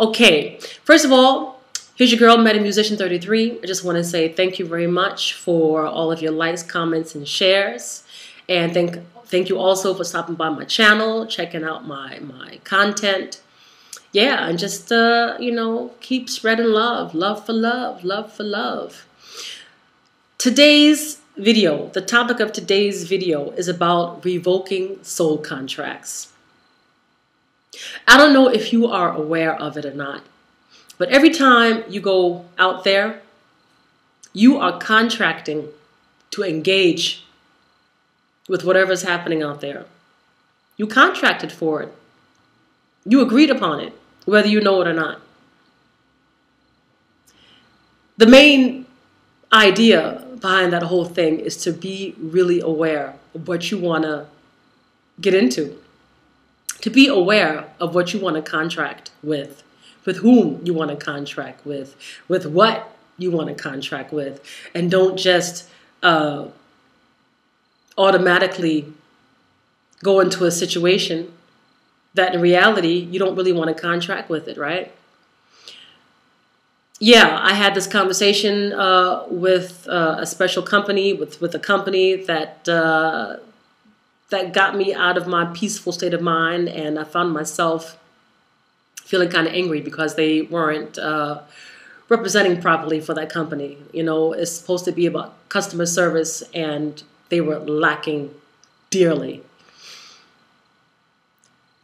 Okay, first of all, here's your girl, Meta Musician 33. I just want to say thank you very much for all of your likes, comments, and shares. And thank thank you also for stopping by my channel, checking out my my content. Yeah, and just uh, you know, keep spreading love, love for love, love for love. Today's video, the topic of today's video is about revoking soul contracts. I don't know if you are aware of it or not, but every time you go out there, you are contracting to engage with whatever's happening out there. You contracted for it. You agreed upon it, whether you know it or not. The main idea behind that whole thing is to be really aware of what you want to get into to be aware of what you want to contract with, with whom you want to contract with, with what you want to contract with, and don't just uh, automatically go into a situation that in reality you don't really want to contract with it, right? Yeah, I had this conversation uh, with uh, a special company, with with a company that uh, that got me out of my peaceful state of mind, and I found myself feeling kind of angry because they weren't uh, representing properly for that company. You know, it's supposed to be about customer service, and they were lacking dearly.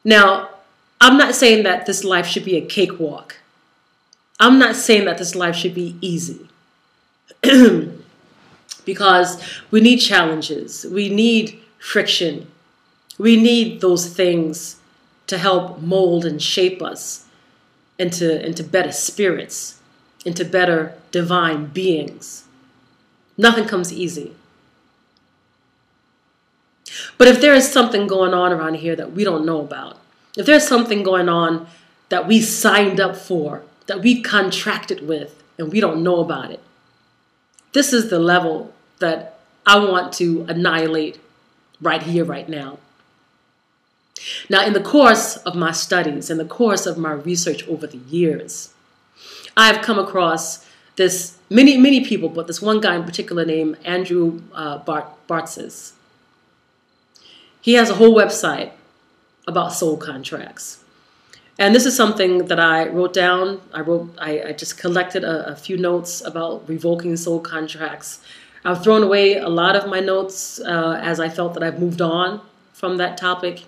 Now, I'm not saying that this life should be a cakewalk. I'm not saying that this life should be easy. because we need challenges. We need friction. We need those things to help mold and shape us into, into better spirits, into better divine beings. Nothing comes easy. But if there is something going on around here that we don't know about, if there's something going on that we signed up for, that we contracted with, and we don't know about it, this is the level that I want to annihilate right here, right now. Now, in the course of my studies, in the course of my research over the years, I have come across this many, many people, but this one guy in particular named Andrew uh, Bart, Bartzis. He has a whole website about soul contracts. And this is something that I wrote down. I wrote, I, I just collected a, a few notes about revoking soul contracts I've thrown away a lot of my notes uh, as I felt that I've moved on from that topic.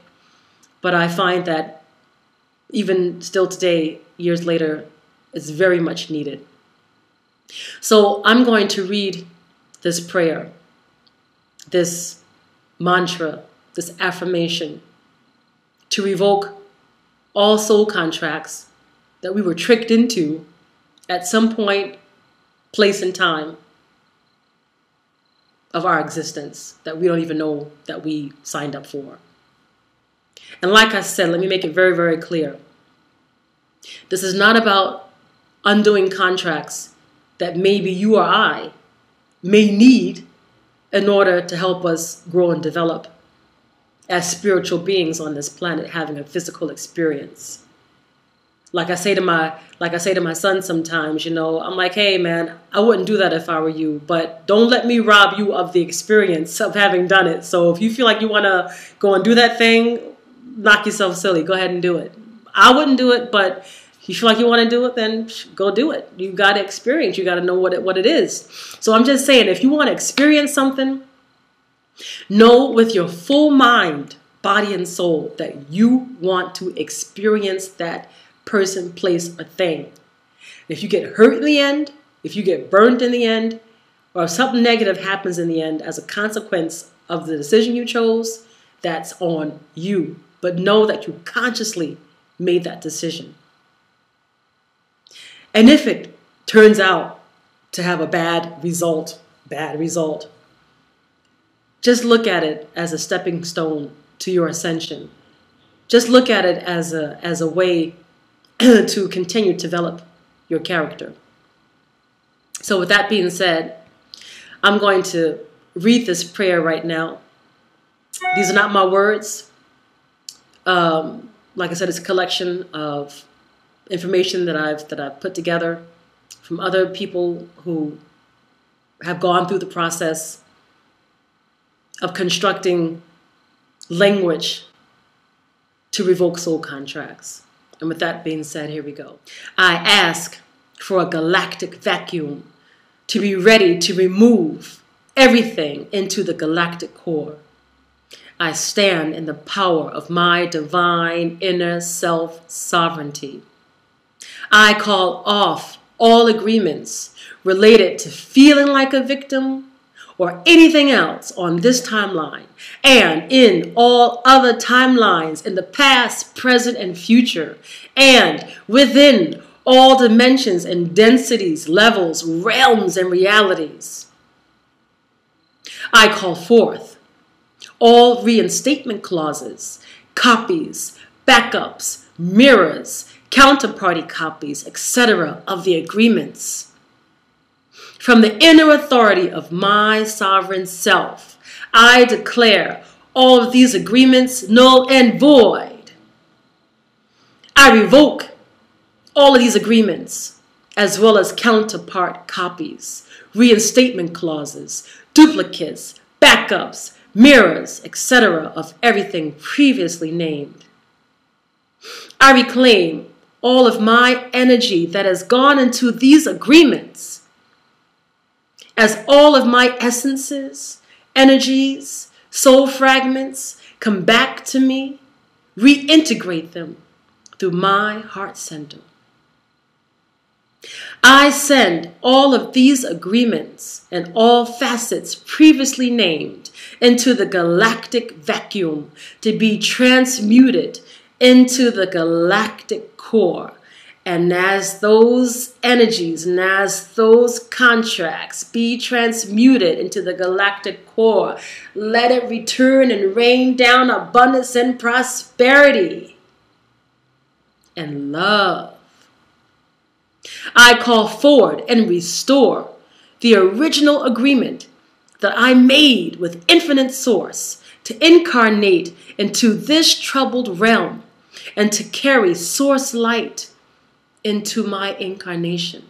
But I find that even still today, years later, it's very much needed. So I'm going to read this prayer, this mantra, this affirmation to revoke all soul contracts that we were tricked into at some point, place, and time of our existence that we don't even know that we signed up for. And like I said, let me make it very, very clear. This is not about undoing contracts that maybe you or I may need in order to help us grow and develop as spiritual beings on this planet having a physical experience like I say to my like I say to my son sometimes, you know, I'm like, hey man, I wouldn't do that if I were you, but don't let me rob you of the experience of having done it. So if you feel like you want to go and do that thing, knock yourself silly. Go ahead and do it. I wouldn't do it, but you feel like you want to do it, then go do it. You got to experience. You got to know what it what it is. So I'm just saying, if you want to experience something, know with your full mind, body, and soul that you want to experience that person, place, or thing. If you get hurt in the end, if you get burned in the end, or if something negative happens in the end as a consequence of the decision you chose, that's on you. But know that you consciously made that decision. And if it turns out to have a bad result, bad result, just look at it as a stepping stone to your ascension. Just look at it as a, as a way to continue to develop your character. So, with that being said, I'm going to read this prayer right now. These are not my words. Um, like I said, it's a collection of information that I've that I've put together from other people who have gone through the process of constructing language to revoke soul contracts. And with that being said, here we go. I ask for a galactic vacuum to be ready to remove everything into the galactic core. I stand in the power of my divine inner self sovereignty. I call off all agreements related to feeling like a victim or anything else on this timeline and in all other timelines in the past, present, and future, and within all dimensions and densities, levels, realms, and realities. I call forth all reinstatement clauses, copies, backups, mirrors, counterparty copies, etc., of the agreements. From the inner authority of my sovereign self, I declare all of these agreements null and void. I revoke all of these agreements, as well as counterpart copies, reinstatement clauses, duplicates, backups, mirrors, etc., of everything previously named. I reclaim all of my energy that has gone into these agreements as all of my essences, energies, soul fragments come back to me, reintegrate them through my heart center. I send all of these agreements and all facets previously named into the galactic vacuum to be transmuted into the galactic core. And as those energies and as those contracts be transmuted into the galactic core, let it return and rain down abundance and prosperity and love. I call forward and restore the original agreement that I made with infinite source to incarnate into this troubled realm and to carry source light into my incarnation.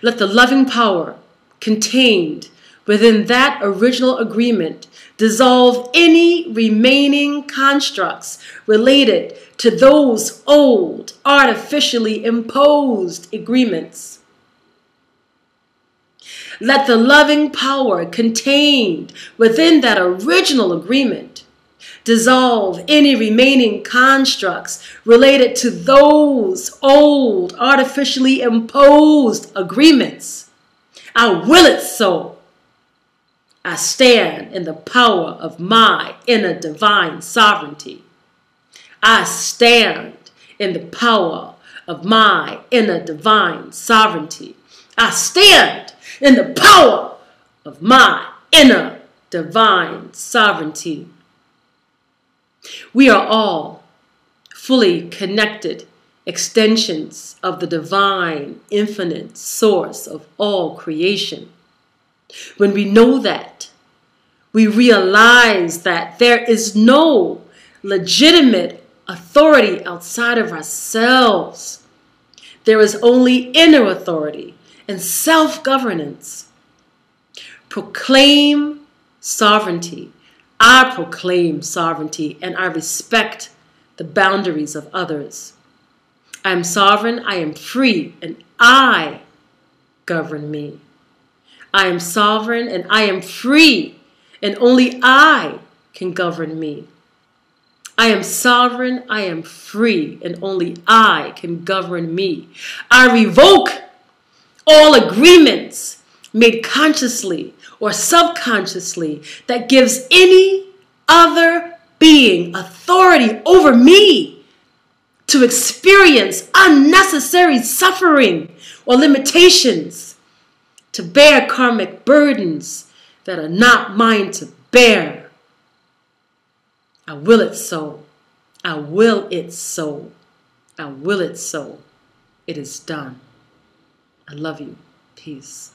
Let the loving power contained within that original agreement dissolve any remaining constructs related to those old, artificially imposed agreements. Let the loving power contained within that original agreement dissolve any remaining constructs related to those old, artificially imposed agreements. I will it so. I stand in the power of my inner divine sovereignty. I stand in the power of my inner divine sovereignty. I stand in the power of my inner divine sovereignty. We are all fully connected extensions of the divine, infinite source of all creation. When we know that, we realize that there is no legitimate authority outside of ourselves. There is only inner authority and self governance. Proclaim sovereignty. I proclaim sovereignty and I respect the boundaries of others. I am sovereign, I am free, and I govern me. I am sovereign and I am free, and only I can govern me. I am sovereign, I am free, and only I can govern me. I revoke all agreements made consciously or subconsciously that gives any other being authority over me to experience unnecessary suffering or limitations, to bear karmic burdens that are not mine to bear. I will it so. I will it so. I will it so. It is done. I love you. Peace.